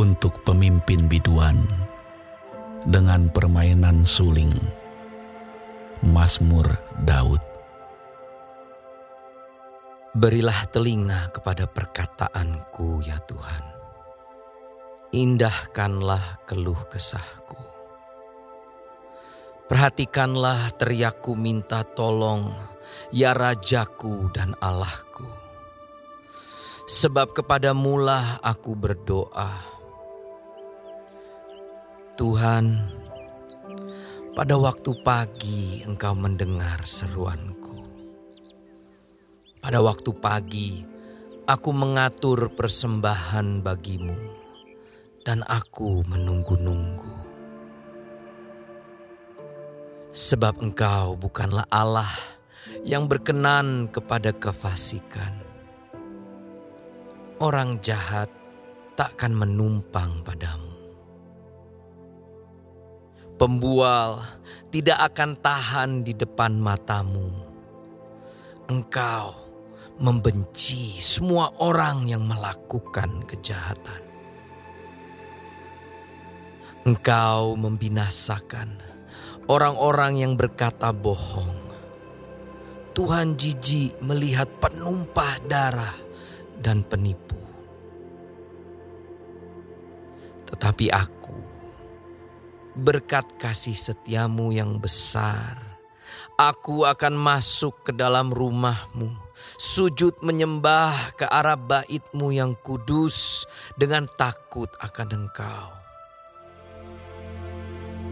untuk pemimpin biduan dengan permainan suling. Mazmur Daud. Berilah telinga kepada perkataanku ya Tuhan. Indahkanlah keluh kesahku. Perhatikanlah teriakku minta tolong, ya Rajaku dan Allahku. Sebab kepadamulah aku berdoa. Tuhan, pada waktu pagi engkau mendengar seruanku. Pada waktu pagi aku mengatur persembahan bagimu dan aku menunggu-nunggu. Sebab engkau bukanlah Allah yang berkenan kepada kefasikan. Orang jahat takkan menumpang padamu. Pembual tidak akan tahan di depan matamu. Engkau membenci semua orang yang melakukan kejahatan. Engkau membinasakan orang-orang yang berkata bohong. Tuhan jijik melihat penumpah darah dan penipu. Tetapi aku, berkat kasih setiamu yang besar, aku akan masuk ke dalam rumahmu, sujud menyembah ke arah baitmu yang kudus dengan takut akan engkau.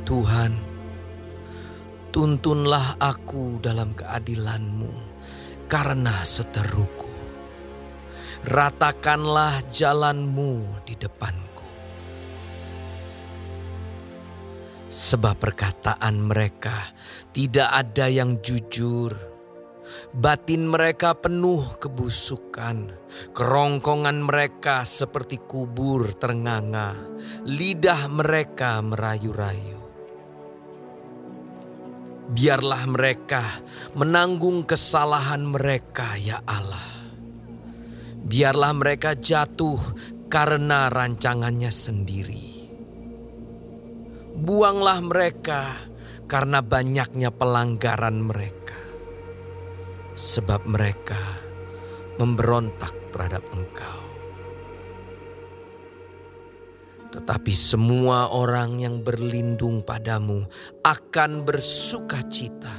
Tuhan, Tuntunlah aku dalam keadilanmu karena seteruku. Ratakanlah jalanmu di depanku. Sebab perkataan mereka tidak ada yang jujur. Batin mereka penuh kebusukan. Kerongkongan mereka seperti kubur ternganga. Lidah mereka merayu-rayu. Biarlah mereka menanggung kesalahan mereka, ya Allah. Biarlah mereka jatuh karena rancangannya sendiri. Buanglah mereka karena banyaknya pelanggaran mereka, sebab mereka memberontak terhadap Engkau. Tetapi semua orang yang berlindung padamu akan bersuka cita.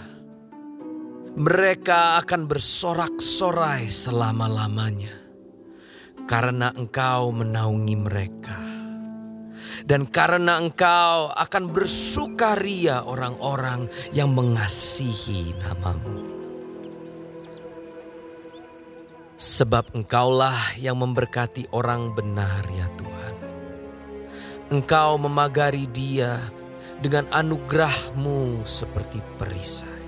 Mereka akan bersorak-sorai selama-lamanya. Karena engkau menaungi mereka. Dan karena engkau akan bersukaria orang-orang yang mengasihi namamu. Sebab engkaulah yang memberkati orang benar ya Tuhan Engkau memagari dia dengan anugerahmu seperti perisai.